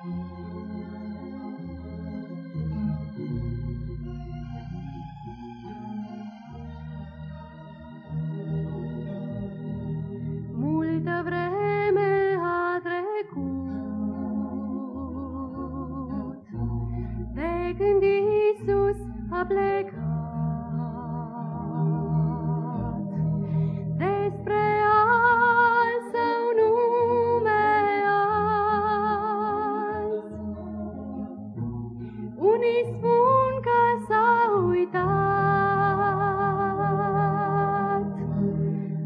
Multă vreme a trecut de când Isus a plecat. unii spun că s-a.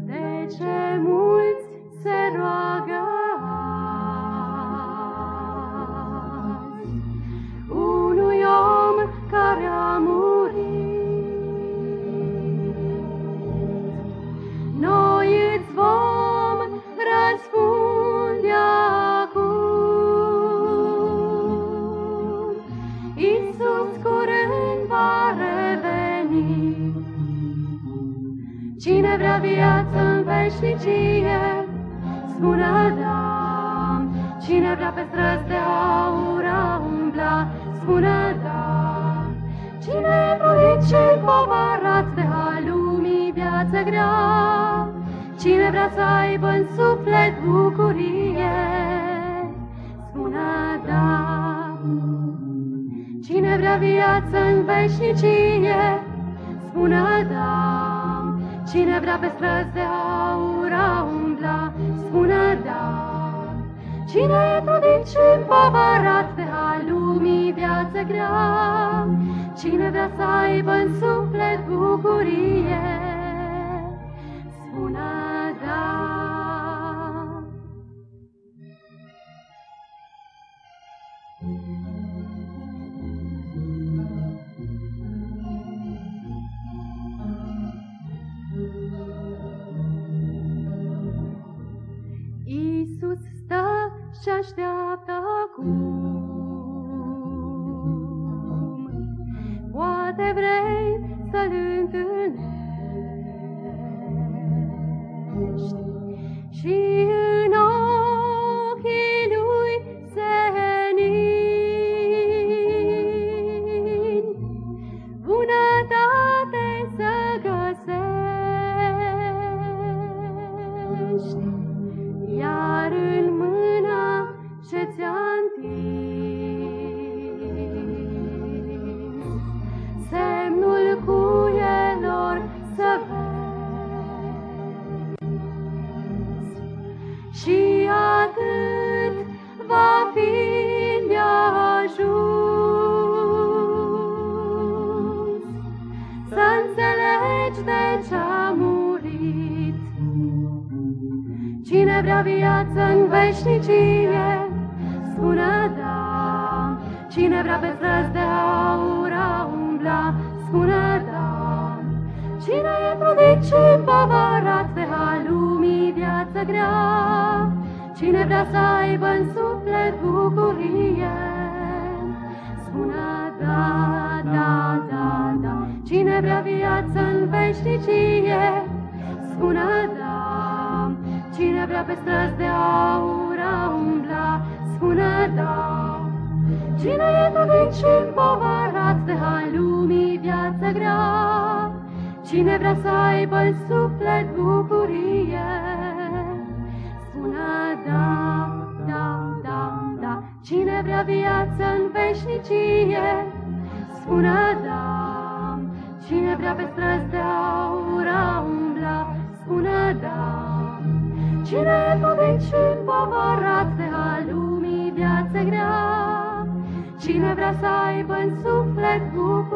De ce mult Cine vrea viață în veșnicie, spune da. Cine vrea pe străzi de aur a umbla, spune da. Cine e prodic și povarat de a lumii viață grea, Cine vrea să aibă în suflet bucurie, spune da. Cine vrea viață în veșnicie, spune da. Cine vrea pe străzi de aur a umbla, spune da. Cine e trudit și împovărat de a lumii viață grea, Cine vrea să aibă în suflet bucurie, ce așteaptă acum. Poate vrei să-l întâlnești, și atât va fi de ajuns să înțelegi de ce a murit. Cine vrea viață în veșnicie, spune da. Cine vrea pe străzi de aur umbla, spune da. Cine e prudent și baba, grea, Cine vrea să aibă în suflet bucurie, Spună da, da, da, da, Cine vrea viață în veșnicie, Spună da, Cine vrea pe străzi de aur a umbla, Spună da, Cine e cuvind și împovărat de hal lumii viață grea, Cine vrea să aibă în suflet bucurie, vrea viață în veșnicie, spună da. Cine vrea pe străzi de aura umbla, spună da. Cine e făcut și împovărat de a lumii viață grea, Cine vrea să aibă în suflet bucurie,